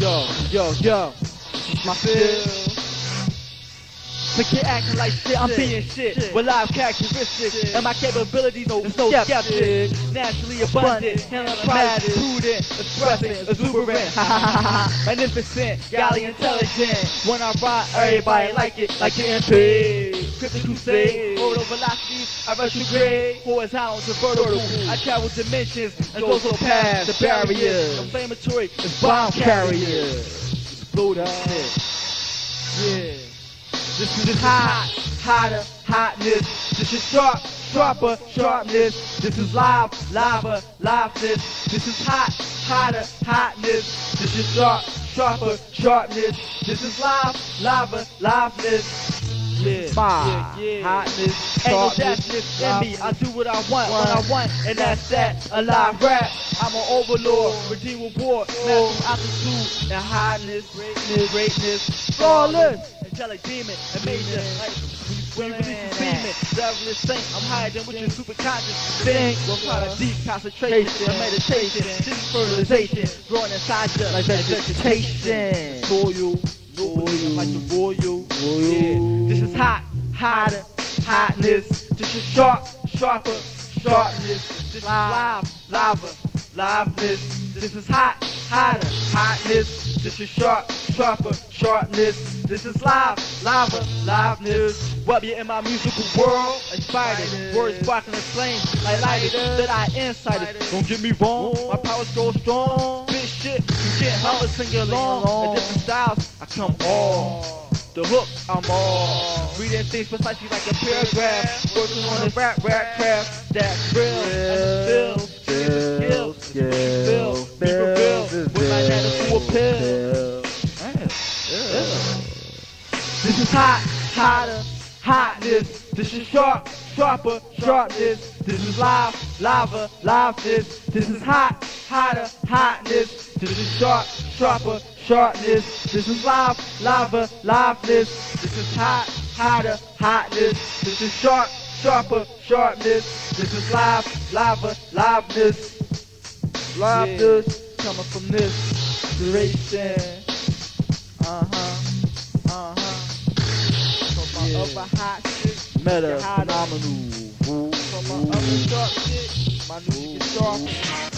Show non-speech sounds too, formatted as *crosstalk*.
Yo, yo, yo. Is my feel. Forget acting like shit, I'm being shit, with live characteristics, and my capabilities no skeptic, naturally abundant, matters, prudent, expressing, exuberant, *laughs* magnificent, galley intelligent. When I ride, everybody like it, like getting paid. Cryptic crusade, photo velocity, I retrograde, horizontal to vertical. I travel dimensions and go so past the barriers. Inflammatory, it's bomb carriers. That shit. Yeah. This is hot, hotter, hotness. This is sharp, sharper, sharpness. This is live, lava, liveness. This is hot, hotter, hotness. This is sharp, sharper, sharpness. This is live, lava, liveness. Yeah, yeah, yeah. Hotness, in me. I do what I want when I want, and that's that. A live rap. I'm an overlord, redeem reward, master altitude and highness, greatness, greatness, flawless angelic demon, and major. Like, when you release beaming, devilish saint, I'm higher than what your super conscious think. We'll find a deep concentration and meditation, is fertilization, growing inside you like vegetation. Royal, royal, like the royal. Yeah, this is hot, hotter, hotness. This is sharp, sharper, sharpness. This is live, lava, liveness. This is hot, hotter, hotness. This is sharp, sharper, sharpness. This is live, lava, liveness. Rub you in my musical world, inspired. Words sparkling the flames, like lighted that I incited. Don't get me wrong, my powers go strong. Shit, you can't help but sing along. In different styles, I come all. The hook, I'm all. Reading things precisely like a paragraph. Working on a rap, rap craft. That's real, and the skills, skills, skills, be real. With my natural appeal. This is hot, hotter, hotness. This is sharp, sharper, sharpness. This is live, lava, liveness. This is hot, hotter, hotness. This is sharp, sharper, sharpness. This is live, lava, liveness. This is hot, hotter, hotness. This is sharp, sharper, sharpness. This is live, lava, liveness. Liveness coming from this duration. Uh huh. Meta phenomenal. From my upper sharp shit. My new shit sharp.